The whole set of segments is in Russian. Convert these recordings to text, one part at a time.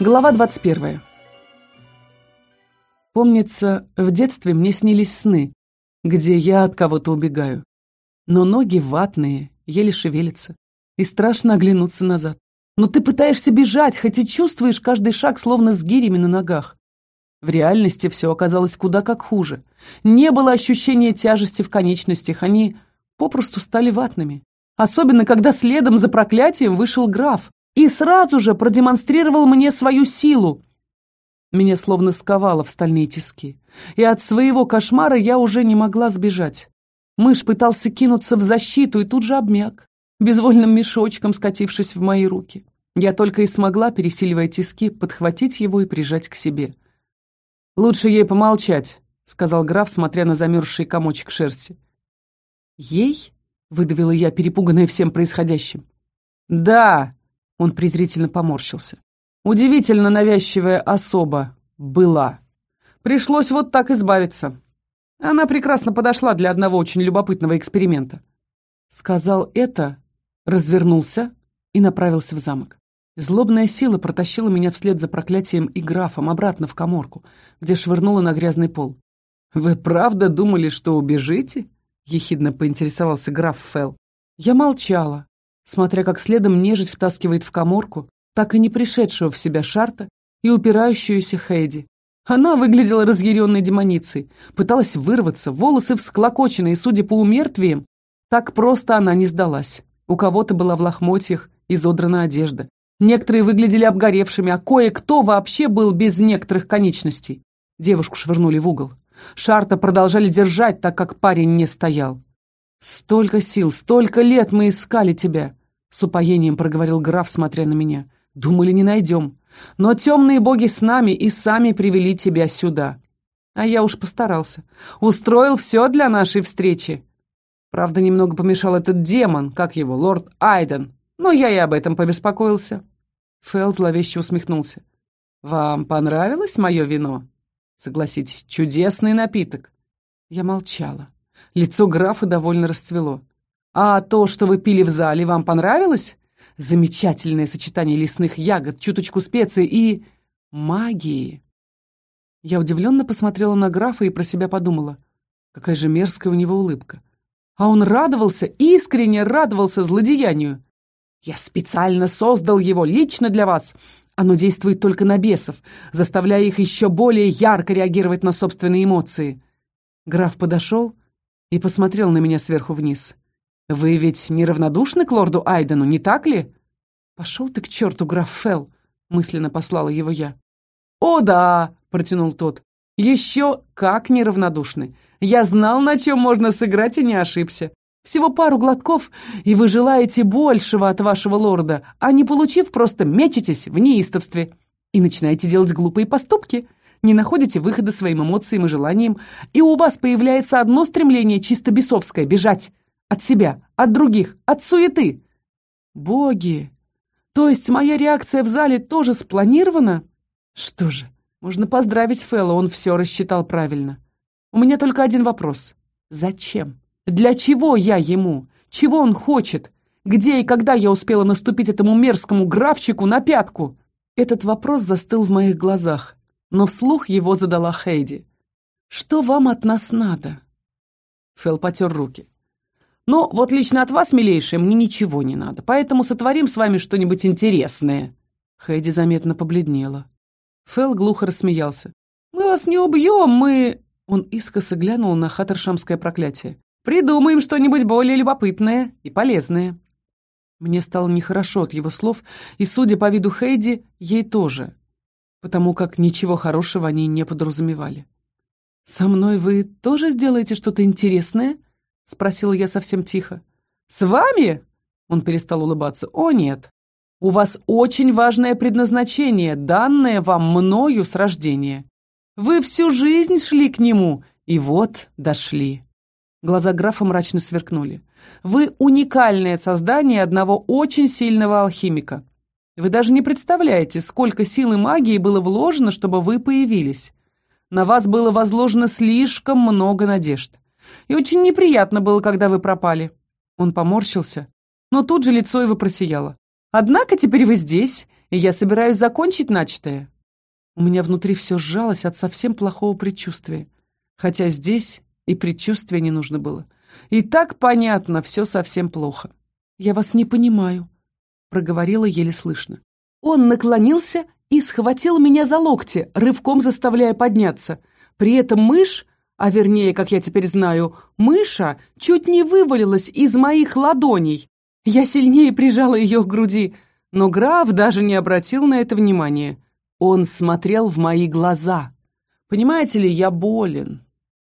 Глава 21. Помнится, в детстве мне снились сны, где я от кого-то убегаю. Но ноги ватные, еле шевелятся, и страшно оглянуться назад. Но ты пытаешься бежать, хоть и чувствуешь каждый шаг словно с гирями на ногах. В реальности все оказалось куда как хуже. Не было ощущения тяжести в конечностях, они попросту стали ватными. Особенно, когда следом за проклятием вышел граф, и сразу же продемонстрировал мне свою силу. Меня словно сковало в стальные тиски, и от своего кошмара я уже не могла сбежать. Мышь пытался кинуться в защиту и тут же обмяк, безвольным мешочком скатившись в мои руки. Я только и смогла, пересиливая тиски, подхватить его и прижать к себе. «Лучше ей помолчать», — сказал граф, смотря на замерзший комочек шерсти. «Ей?» — выдавила я, перепуганная всем происходящим. «Да!» Он презрительно поморщился. Удивительно навязчивая особа была. Пришлось вот так избавиться. Она прекрасно подошла для одного очень любопытного эксперимента. Сказал это, развернулся и направился в замок. Злобная сила протащила меня вслед за проклятием и графом обратно в коморку, где швырнула на грязный пол. «Вы правда думали, что убежите?» — ехидно поинтересовался граф Фелл. Я молчала, смотря как следом нежить втаскивает в коморку так и не пришедшего в себя Шарта и упирающуюся Хейди. Она выглядела разъяренной демоницей, пыталась вырваться, волосы всклокоченные, судя по умертвиям, так просто она не сдалась. У кого-то была в лохмотьях изодрана одежда. Некоторые выглядели обгоревшими, а кое-кто вообще был без некоторых конечностей. Девушку швырнули в угол. Шарта продолжали держать, так как парень не стоял. «Столько сил, столько лет мы искали тебя!» С упоением проговорил граф, смотря на меня. «Думали, не найдем. Но темные боги с нами и сами привели тебя сюда. А я уж постарался. Устроил все для нашей встречи. Правда, немного помешал этот демон, как его, лорд Айден. Но я и об этом побеспокоился». Фэл зловеще усмехнулся. «Вам понравилось мое вино? Согласитесь, чудесный напиток». Я молчала. Лицо графа довольно расцвело. А то, что вы пили в зале, вам понравилось? Замечательное сочетание лесных ягод, чуточку специй и... магии. Я удивленно посмотрела на графа и про себя подумала. Какая же мерзкая у него улыбка. А он радовался, искренне радовался злодеянию. Я специально создал его лично для вас. Оно действует только на бесов, заставляя их еще более ярко реагировать на собственные эмоции. Граф подошел и посмотрел на меня сверху вниз. «Вы ведь неравнодушны к лорду Айдену, не так ли?» «Пошел ты к черту, граф Фелл!» — мысленно послала его я. «О, да!» — протянул тот. «Еще как неравнодушны! Я знал, на чем можно сыграть, и не ошибся. Всего пару глотков, и вы желаете большего от вашего лорда, а не получив, просто мечетесь в неистовстве и начинаете делать глупые поступки, не находите выхода своим эмоциям и желаниям, и у вас появляется одно стремление чисто бесовское — бежать. От себя, от других, от суеты. Боги! То есть моя реакция в зале тоже спланирована? Что же, можно поздравить Фэлла, он все рассчитал правильно. У меня только один вопрос. Зачем? Для чего я ему? Чего он хочет? Где и когда я успела наступить этому мерзкому графчику на пятку? Этот вопрос застыл в моих глазах, но вслух его задала Хейди. «Что вам от нас надо?» Фэл потер руки. Но вот лично от вас, милейшая, мне ничего не надо, поэтому сотворим с вами что-нибудь интересное». Хэйди заметно побледнела. Фэл глухо рассмеялся. «Мы вас не убьем, мы...» Он искоса глянул на хаттершамское проклятие. «Придумаем что-нибудь более любопытное и полезное». Мне стало нехорошо от его слов, и, судя по виду Хейди, ей тоже, потому как ничего хорошего они не подразумевали. «Со мной вы тоже сделаете что-то интересное?» — спросила я совсем тихо. «С вами?» — он перестал улыбаться. «О, нет. У вас очень важное предназначение, данное вам мною с рождения. Вы всю жизнь шли к нему, и вот дошли». Глаза графа мрачно сверкнули. «Вы уникальное создание одного очень сильного алхимика. Вы даже не представляете, сколько сил и магии было вложено, чтобы вы появились. На вас было возложено слишком много надежд. И очень неприятно было, когда вы пропали». Он поморщился, но тут же лицо его просияло. «Однако теперь вы здесь, и я собираюсь закончить начатое. У меня внутри все сжалось от совсем плохого предчувствия. Хотя здесь и предчувствия не нужно было. И так понятно, все совсем плохо. «Я вас не понимаю», — проговорила еле слышно. Он наклонился и схватил меня за локти, рывком заставляя подняться. При этом мышь, а вернее, как я теперь знаю, мыша, чуть не вывалилась из моих ладоней. Я сильнее прижала ее к груди, но граф даже не обратил на это внимания. Он смотрел в мои глаза. Понимаете ли, я болен.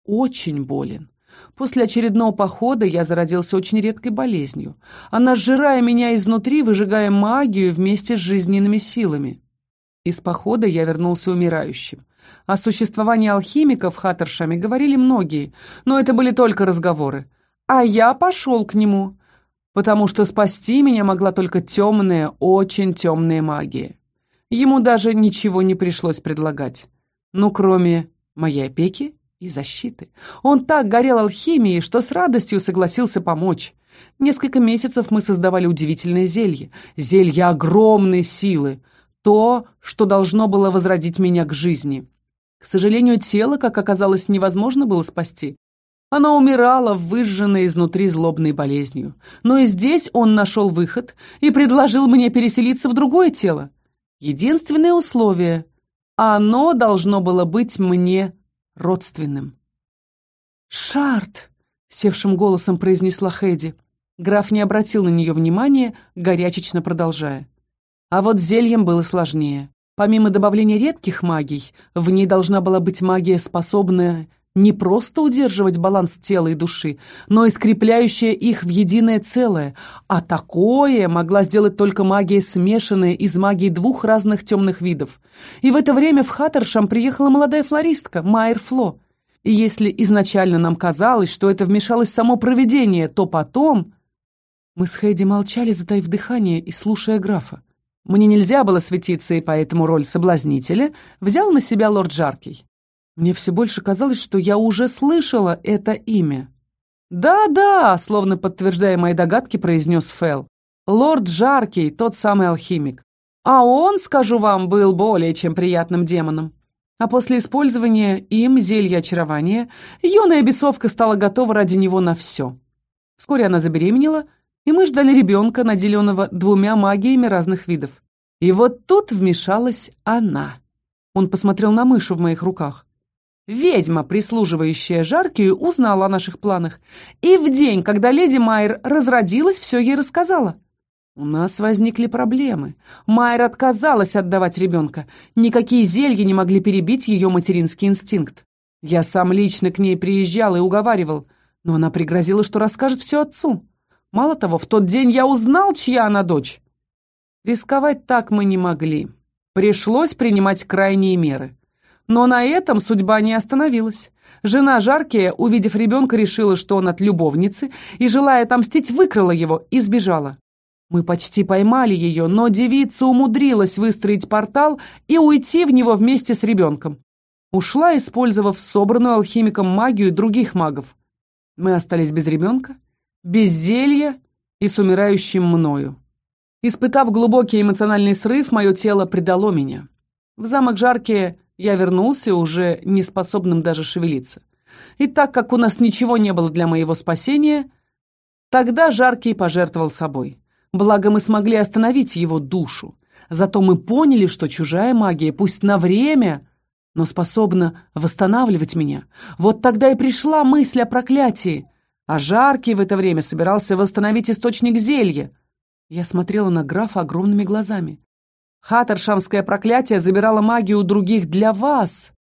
Очень болен. После очередного похода я зародился очень редкой болезнью. Она, сжирая меня изнутри, выжигая магию вместе с жизненными силами. Из похода я вернулся умирающим. О существовании алхимиков в Хаттершаме говорили многие, но это были только разговоры. А я пошел к нему, потому что спасти меня могла только темная, очень темная магия. Ему даже ничего не пришлось предлагать. Ну, кроме моей опеки и защиты. Он так горел алхимией, что с радостью согласился помочь. Несколько месяцев мы создавали удивительное зелье. Зелье огромной силы. То, что должно было возродить меня к жизни. К сожалению, тело, как оказалось, невозможно было спасти. Оно умирало, выжженное изнутри злобной болезнью. Но и здесь он нашел выход и предложил мне переселиться в другое тело. Единственное условие — оно должно было быть мне родственным. «Шарт!» — севшим голосом произнесла Хэдди. Граф не обратил на нее внимания, горячечно продолжая. А вот зельем было сложнее. Помимо добавления редких магий, в ней должна была быть магия, способная не просто удерживать баланс тела и души, но и скрепляющая их в единое целое, а такое могла сделать только магия, смешанная из магии двух разных темных видов. И в это время в Хаттершам приехала молодая флористка, Майер Фло. И если изначально нам казалось, что это вмешалось само провидение, то потом... Мы с Хэдди молчали, затаив дыхание и слушая графа. Мне нельзя было светиться, и поэтому роль соблазнителя взял на себя лорд Жаркий. Мне все больше казалось, что я уже слышала это имя. «Да-да», словно подтверждая мои догадки, произнес Фэл. «Лорд Жаркий, тот самый алхимик. А он, скажу вам, был более чем приятным демоном. А после использования им зелья очарования, юная бесовка стала готова ради него на все. Вскоре она забеременела, и мы ждали ребенка, наделенного двумя магиями разных видов. И вот тут вмешалась она. Он посмотрел на мышу в моих руках. Ведьма, прислуживающая Жаркию, узнала о наших планах. И в день, когда леди Майер разродилась, все ей рассказала. У нас возникли проблемы. Майер отказалась отдавать ребенка. Никакие зелья не могли перебить ее материнский инстинкт. Я сам лично к ней приезжал и уговаривал, но она пригрозила, что расскажет все отцу. Мало того, в тот день я узнал, чья она дочь. Рисковать так мы не могли. Пришлось принимать крайние меры. Но на этом судьба не остановилась. Жена Жаркия, увидев ребенка, решила, что он от любовницы, и, желая отомстить, выкрала его и сбежала. Мы почти поймали ее, но девица умудрилась выстроить портал и уйти в него вместе с ребенком. Ушла, использовав собранную алхимиком магию других магов. Мы остались без ребенка, без зелья и с умирающим мною. Испытав глубокий эмоциональный срыв, мое тело предало меня. В замок Жаркие я вернулся уже не способным даже шевелиться. И так как у нас ничего не было для моего спасения, тогда Жаркий пожертвовал собой. Благо мы смогли остановить его душу. Зато мы поняли, что чужая магия, пусть на время, но способна восстанавливать меня. Вот тогда и пришла мысль о проклятии. А Жаркий в это время собирался восстановить источник зелья. Я смотрела на графа огромными глазами. Хаттершамское проклятие забирало магию у других для вас,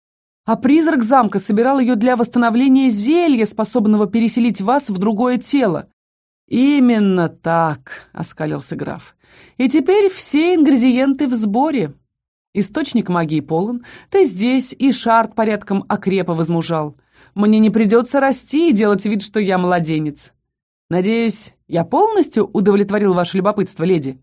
а призрак замка собирал ее для восстановления зелья, способного переселить вас в другое тело. «Именно так», — оскалился граф. «И теперь все ингредиенты в сборе. Источник магии полон, ты здесь, и шарт порядком окрепо возмужал. Мне не придется расти и делать вид, что я младенец. Надеюсь, я полностью удовлетворил ваше любопытство, леди.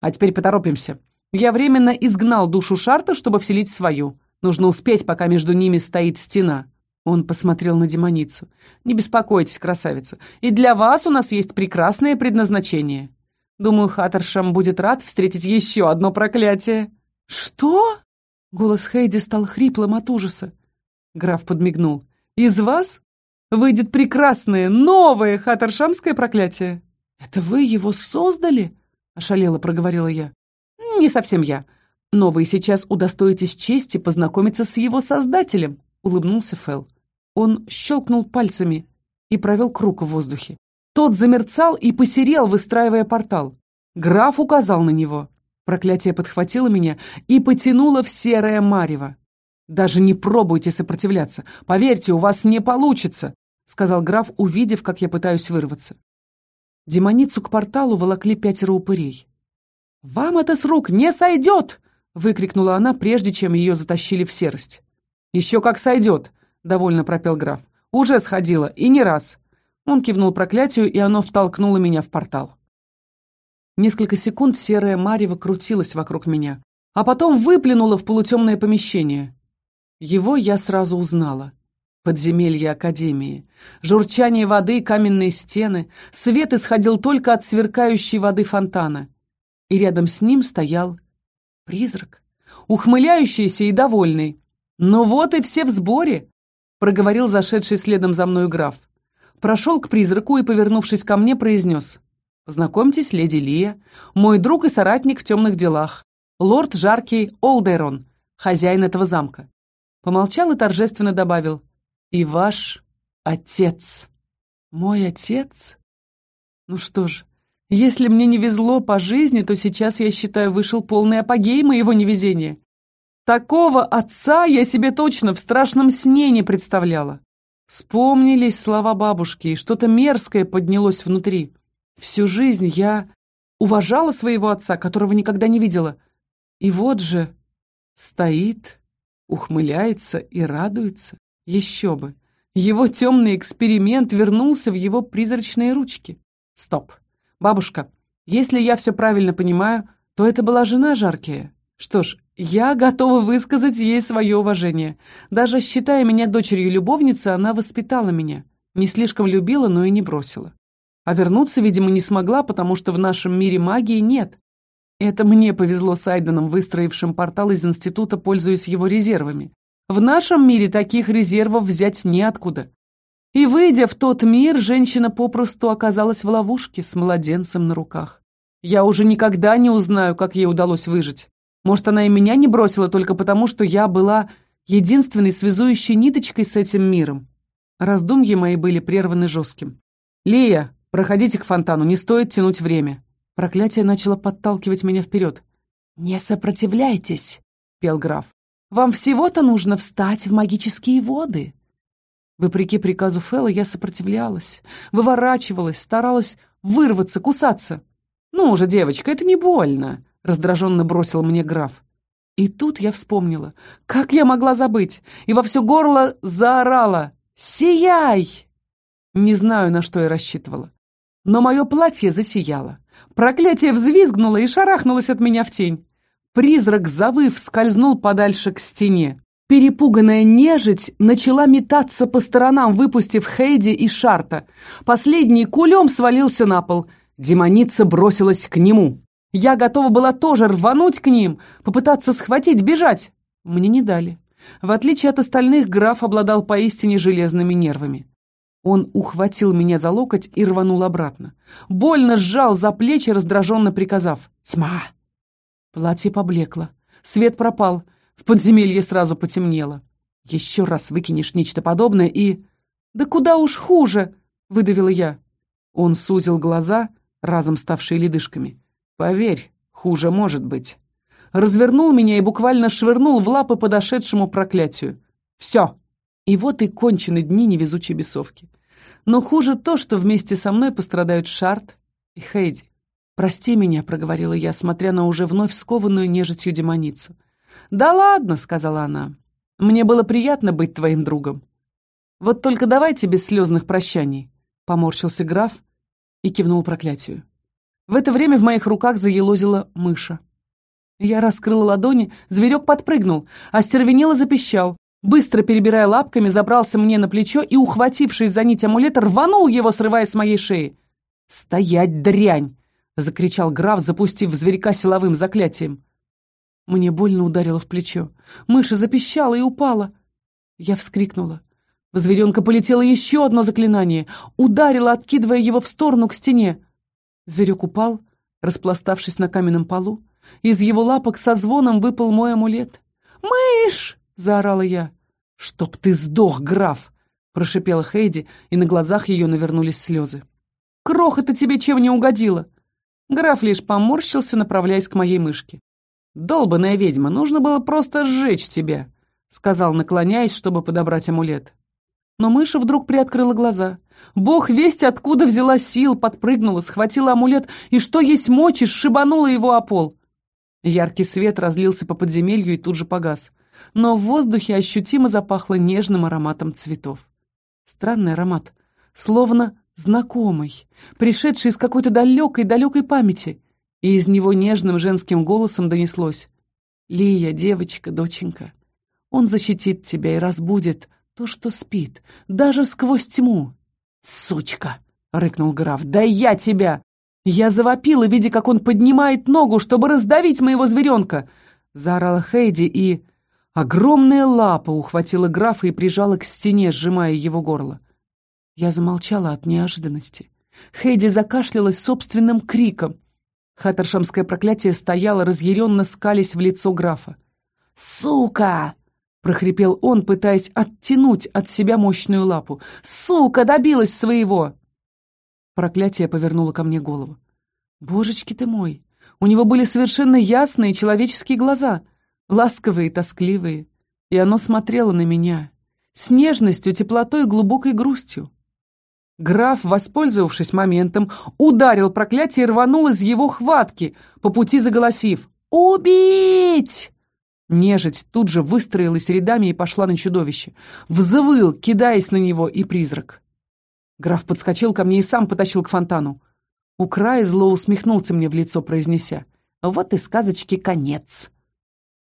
А теперь поторопимся. Я временно изгнал душу Шарта, чтобы вселить свою. Нужно успеть, пока между ними стоит стена». Он посмотрел на демоницу. «Не беспокойтесь, красавица. И для вас у нас есть прекрасное предназначение. Думаю, Хаттершам будет рад встретить еще одно проклятие». «Что?» Голос Хейди стал хриплым от ужаса. Граф подмигнул. «Из вас выйдет прекрасное, новое хаттершамское проклятие». «Это вы его создали?» — ошалело проговорила я. «Не совсем я. Но вы сейчас удостоитесь чести познакомиться с его создателем», — улыбнулся Фэл. Он щелкнул пальцами и провел круг в воздухе. Тот замерцал и посерел, выстраивая портал. Граф указал на него. Проклятие подхватило меня и потянуло в серое марево. «Даже не пробуйте сопротивляться. Поверьте, у вас не получится», — сказал граф, увидев, как я пытаюсь вырваться. Демоницу к порталу волокли пятеро упырей. «Вам это с рук не сойдет!» — выкрикнула она, прежде чем ее затащили в серость. «Еще как сойдет!» — довольно пропел граф. «Уже сходила, и не раз!» Он кивнул проклятию, и оно втолкнуло меня в портал. Несколько секунд серая марево крутилась вокруг меня, а потом выплюнула в полутемное помещение. Его я сразу узнала. Подземелье Академии. Журчание воды, каменные стены. Свет исходил только от сверкающей воды фонтана. И рядом с ним стоял призрак, ухмыляющийся и довольный. «Ну вот и все в сборе!» — проговорил зашедший следом за мной граф. Прошел к призраку и, повернувшись ко мне, произнес. «Познакомьтесь, леди Лия, мой друг и соратник в темных делах, лорд Жаркий Олдерон, хозяин этого замка». Помолчал и торжественно добавил — и ваш отец. Мой отец? Ну что ж, если мне не везло по жизни, то сейчас, я считаю, вышел полный апогей моего невезения. Такого отца я себе точно в страшном сне не представляла. Вспомнились слова бабушки, и что-то мерзкое поднялось внутри. Всю жизнь я уважала своего отца, которого никогда не видела. И вот же стоит, ухмыляется и радуется. Еще бы. Его темный эксперимент вернулся в его призрачные ручки. Стоп. Бабушка, если я все правильно понимаю, то это была жена Жаркия. Что ж, я готова высказать ей свое уважение. Даже считая меня дочерью-любовницы, она воспитала меня. Не слишком любила, но и не бросила. А вернуться, видимо, не смогла, потому что в нашем мире магии нет. Это мне повезло с Айденом, выстроившим портал из института, пользуясь его резервами. В нашем мире таких резервов взять неоткуда. И, выйдя в тот мир, женщина попросту оказалась в ловушке с младенцем на руках. Я уже никогда не узнаю, как ей удалось выжить. Может, она и меня не бросила только потому, что я была единственной связующей ниточкой с этим миром. Раздумья мои были прерваны жестким. «Лия, проходите к фонтану, не стоит тянуть время». Проклятие начало подталкивать меня вперед. «Не сопротивляйтесь», — пел граф. Вам всего-то нужно встать в магические воды». Вопреки приказу Фэлла я сопротивлялась, выворачивалась, старалась вырваться, кусаться. «Ну уже, девочка, это не больно», — раздраженно бросил мне граф. И тут я вспомнила, как я могла забыть, и во все горло заорала «Сияй!». Не знаю, на что я рассчитывала. Но мое платье засияло. Проклятие взвизгнуло и шарахнулось от меня в тень. Призрак, завыв, скользнул подальше к стене. Перепуганная нежить начала метаться по сторонам, выпустив Хейди и Шарта. Последний кулем свалился на пол. Демоница бросилась к нему. Я готова была тоже рвануть к ним, попытаться схватить, бежать. Мне не дали. В отличие от остальных, граф обладал поистине железными нервами. Он ухватил меня за локоть и рванул обратно. Больно сжал за плечи, раздраженно приказав «Тьма! Платье поблекло. Свет пропал. В подземелье сразу потемнело. Еще раз выкинешь нечто подобное и... «Да куда уж хуже!» — выдавила я. Он сузил глаза, разом ставшие ледышками. «Поверь, хуже может быть». Развернул меня и буквально швырнул в лапы подошедшему проклятию. «Все!» И вот и кончены дни невезучей бесовки. Но хуже то, что вместе со мной пострадают Шарт и Хейди. «Прости меня», — проговорила я, смотря на уже вновь скованную нежитью демоницу. «Да ладно», — сказала она. «Мне было приятно быть твоим другом. Вот только давайте без слезных прощаний», — поморщился граф и кивнул проклятию. В это время в моих руках заелозила мыша. Я раскрыла ладони, зверек подпрыгнул, а стервенело запищал. Быстро перебирая лапками, забрался мне на плечо и, ухватившись за нить амулета, рванул его, срывая с моей шеи. «Стоять, дрянь!» — закричал граф, запустив зверька силовым заклятием. Мне больно ударило в плечо. Мыша запищала и упала. Я вскрикнула. В зверенка полетело еще одно заклинание. Ударило, откидывая его в сторону к стене. Зверек упал, распластавшись на каменном полу. Из его лапок со звоном выпал мой амулет. «Мышь!» — заорала я. «Чтоб ты сдох, граф!» — прошипела Хейди, и на глазах ее навернулись слезы. «Кроха-то тебе чем не угодила?» Граф лишь поморщился, направляясь к моей мышке. «Долбаная ведьма, нужно было просто сжечь тебя», — сказал, наклоняясь, чтобы подобрать амулет. Но мыша вдруг приоткрыла глаза. Бог весть откуда взяла сил, подпрыгнула, схватила амулет и, что есть мочи, сшибанула его о пол. Яркий свет разлился по подземелью и тут же погас. Но в воздухе ощутимо запахло нежным ароматом цветов. Странный аромат, словно знакомый, пришедший из какой-то далекой-далекой памяти. И из него нежным женским голосом донеслось. «Лия, девочка, доченька, он защитит тебя и разбудит, то, что спит, даже сквозь тьму. «Сучка!» — рыкнул граф. «Да я тебя!» Я завопила, видя, как он поднимает ногу, чтобы раздавить моего зверенка. Заорала Хейди и... Огромная лапа ухватила графа и прижала к стене, сжимая его горло. Я замолчала от неожиданности. Хейди закашлялась собственным криком. Хаттершамское проклятие стояло, разъяренно скались в лицо графа. «Сука!» прохрипел он, пытаясь оттянуть от себя мощную лапу. «Сука, добилась своего!» Проклятие повернуло ко мне голову. «Божечки ты мой!» У него были совершенно ясные человеческие глаза, ласковые и тоскливые, и оно смотрело на меня с нежностью, теплотой и глубокой грустью. Граф, воспользовавшись моментом, ударил проклятие и рванул из его хватки, по пути заголосив «Убить!» Нежить тут же выстроилась рядами и пошла на чудовище. Взвыл, кидаясь на него, и призрак. Граф подскочил ко мне и сам потащил к фонтану. У края зло усмехнулся мне в лицо, произнеся «Вот и сказочки конец».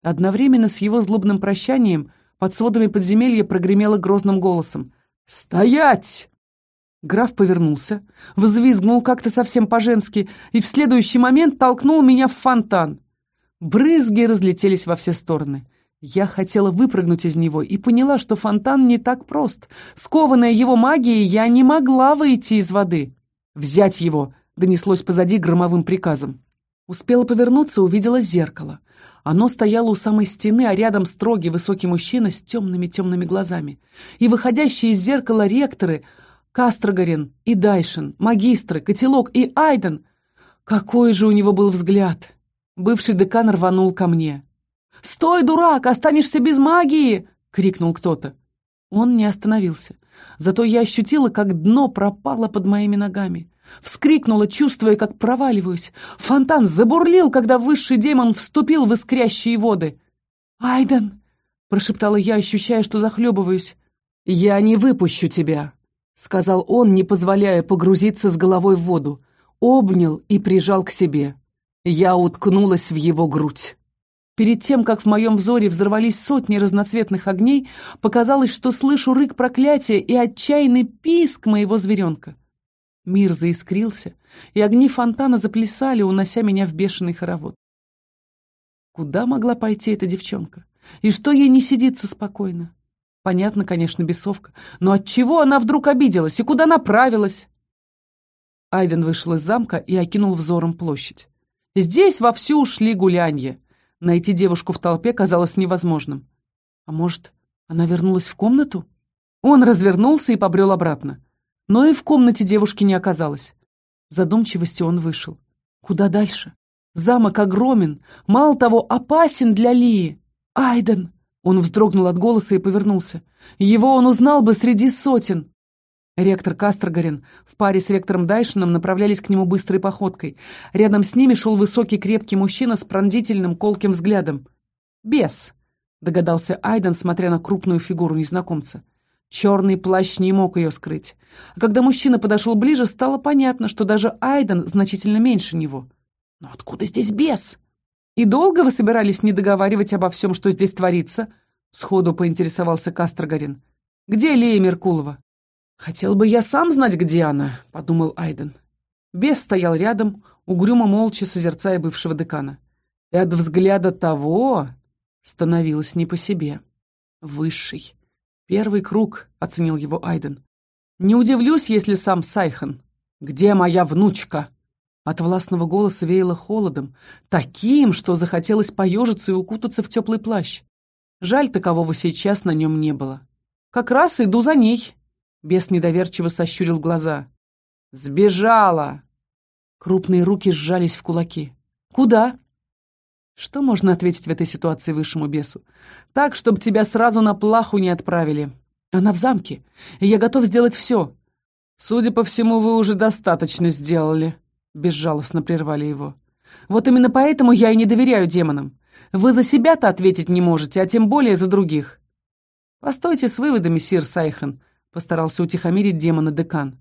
Одновременно с его злобным прощанием под сводами подземелья прогремело грозным голосом «Стоять!» Граф повернулся, взвизгнул как-то совсем по-женски и в следующий момент толкнул меня в фонтан. Брызги разлетелись во все стороны. Я хотела выпрыгнуть из него и поняла, что фонтан не так прост. Скованная его магией, я не могла выйти из воды. «Взять его!» — донеслось позади громовым приказом. Успела повернуться, увидела зеркало. Оно стояло у самой стены, а рядом строгий высокий мужчина с темными-темными глазами. И выходящие из зеркала ректоры — Кастрогарин и Дайшин, магистры, Котелок и Айден. Какой же у него был взгляд! Бывший декан рванул ко мне. «Стой, дурак, останешься без магии!» — крикнул кто-то. Он не остановился. Зато я ощутила, как дно пропало под моими ногами. Вскрикнула, чувствуя, как проваливаюсь. Фонтан забурлил, когда высший демон вступил в искрящие воды. «Айден!» — прошептала я, ощущая, что захлебываюсь. «Я не выпущу тебя», — сказал он, не позволяя погрузиться с головой в воду. Обнял и прижал к себе. Я уткнулась в его грудь. Перед тем, как в моем взоре взорвались сотни разноцветных огней, показалось, что слышу рык проклятия и отчаянный писк моего зверенка. Мир заискрился, и огни фонтана заплясали, унося меня в бешеный хоровод. Куда могла пойти эта девчонка? И что ей не сидится спокойно? Понятно, конечно, бесовка, но от чего она вдруг обиделась и куда направилась? Айден вышел из замка и окинул взором площадь. Здесь вовсю ушли гулянье. Найти девушку в толпе казалось невозможным. А может, она вернулась в комнату? Он развернулся и побрел обратно. Но и в комнате девушки не оказалось. В задумчивости он вышел. Куда дальше? Замок огромен, мало того, опасен для Лии. Айден! Он вздрогнул от голоса и повернулся. Его он узнал бы среди сотен. Ректор Кастрогарин в паре с ректором Дайшином направлялись к нему быстрой походкой. Рядом с ними шел высокий крепкий мужчина с пронзительным колким взглядом. «Бес», — догадался Айден, смотря на крупную фигуру незнакомца. Черный плащ не мог ее скрыть. А когда мужчина подошел ближе, стало понятно, что даже Айден значительно меньше него. «Но откуда здесь бес?» «И долго вы собирались не договаривать обо всем, что здесь творится?» — сходу поинтересовался Кастрогарин. «Где Лея Меркулова?» «Хотел бы я сам знать, где она», — подумал Айден. Бес стоял рядом, угрюмо молча созерцая бывшего декана. И от взгляда того становилось не по себе. «Высший. Первый круг», — оценил его Айден. «Не удивлюсь, если сам Сайхан. Где моя внучка?» От властного голоса веяло холодом, таким, что захотелось поежиться и укутаться в теплый плащ. Жаль, такового сейчас на нем не было. «Как раз иду за ней», — бес недоверчиво сощурил глаза. «Сбежала!» Крупные руки сжались в кулаки. «Куда?» Что можно ответить в этой ситуации высшему бесу? Так, чтобы тебя сразу на плаху не отправили. Она в замке, и я готов сделать все. Судя по всему, вы уже достаточно сделали, — безжалостно прервали его. Вот именно поэтому я и не доверяю демонам. Вы за себя-то ответить не можете, а тем более за других. Постойте с выводами, сир Сайхан, — постарался утихомирить демона декан.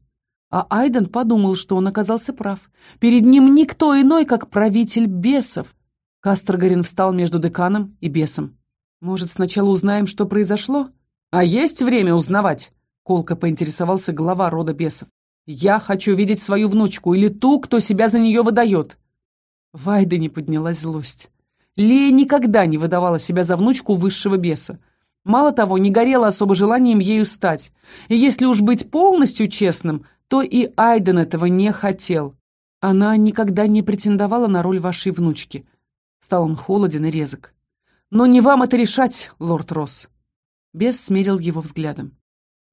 А Айден подумал, что он оказался прав. Перед ним никто иной, как правитель бесов. Кастергарин встал между деканом и бесом. «Может, сначала узнаем, что произошло?» «А есть время узнавать?» — колко поинтересовался глава рода бесов. «Я хочу видеть свою внучку или ту, кто себя за нее выдает». В Айдене поднялась злость. Лея никогда не выдавала себя за внучку высшего беса. Мало того, не горела особо желанием ею стать. И если уж быть полностью честным, то и Айден этого не хотел. Она никогда не претендовала на роль вашей внучки — Стал он холоден и резок. «Но не вам это решать, лорд Росс!» Бес смерил его взглядом.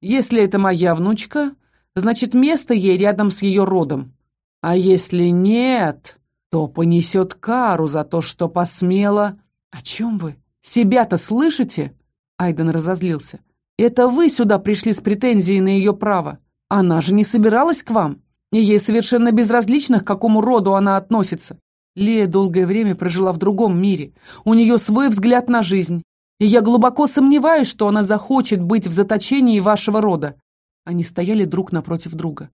«Если это моя внучка, значит, место ей рядом с ее родом. А если нет, то понесет кару за то, что посмела...» «О чем вы? Себя-то слышите?» Айден разозлился. «Это вы сюда пришли с претензией на ее право. Она же не собиралась к вам, и ей совершенно безразлично, к какому роду она относится. Лея долгое время прожила в другом мире. У нее свой взгляд на жизнь. И я глубоко сомневаюсь, что она захочет быть в заточении вашего рода. Они стояли друг напротив друга.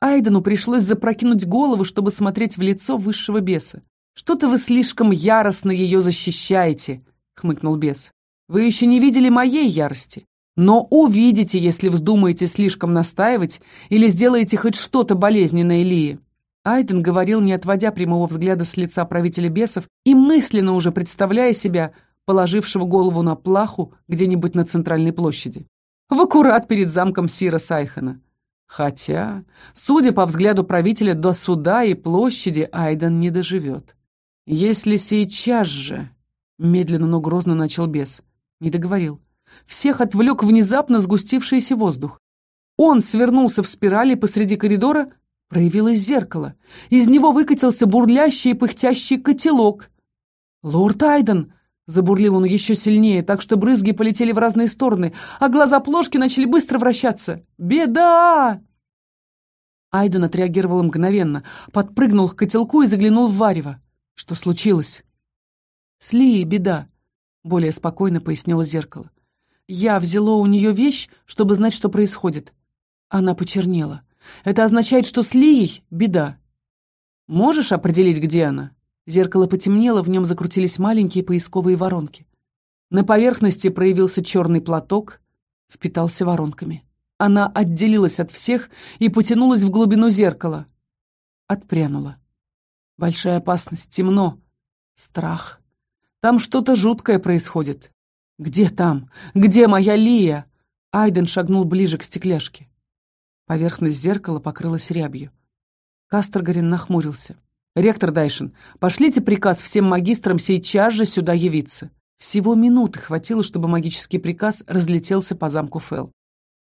Айдену пришлось запрокинуть голову, чтобы смотреть в лицо высшего беса. «Что-то вы слишком яростно ее защищаете», — хмыкнул бес. «Вы еще не видели моей ярости. Но увидите, если вздумаете слишком настаивать или сделаете хоть что-то болезненное Лии. Айден говорил, не отводя прямого взгляда с лица правителя бесов и мысленно уже представляя себя, положившего голову на плаху где-нибудь на центральной площади. В аккурат перед замком Сира Сайхана. Хотя, судя по взгляду правителя, до суда и площади Айден не доживет. Если сейчас же... Медленно, но грозно начал бес. Не договорил. Всех отвлек внезапно сгустившийся воздух. Он свернулся в спирали посреди коридора, Проявилось зеркало. Из него выкатился бурлящий и пыхтящий котелок. «Лорд Айден!» — забурлил он еще сильнее, так что брызги полетели в разные стороны, а глаза плошки начали быстро вращаться. «Беда!» Айден отреагировал мгновенно, подпрыгнул к котелку и заглянул в варево. Что случилось? «С Лией беда», — более спокойно пояснило зеркало. «Я взяла у нее вещь, чтобы знать, что происходит. Она почернела. Это означает, что с Лией беда. Можешь определить, где она? Зеркало потемнело, в нем закрутились маленькие поисковые воронки. На поверхности проявился черный платок, впитался воронками. Она отделилась от всех и потянулась в глубину зеркала. Отпрянула. Большая опасность, темно, страх. Там что-то жуткое происходит. Где там? Где моя Лия? Айден шагнул ближе к стекляшке. Поверхность зеркала покрылась рябью. Кастергарин нахмурился. «Ректор Дайшин, пошлите приказ всем магистрам сейчас же сюда явиться». Всего минуты хватило, чтобы магический приказ разлетелся по замку Фел.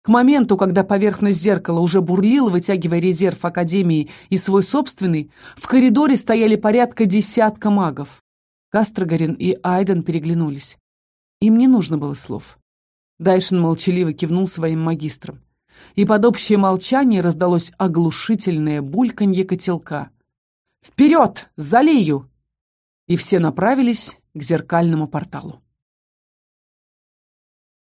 К моменту, когда поверхность зеркала уже бурлила, вытягивая резерв Академии и свой собственный, в коридоре стояли порядка десятка магов. Кастрогарин и Айден переглянулись. Им не нужно было слов. Дайшин молчаливо кивнул своим магистрам и под общее молчание раздалось оглушительное бульканье котелка. «Вперед! Залею!» И все направились к зеркальному порталу.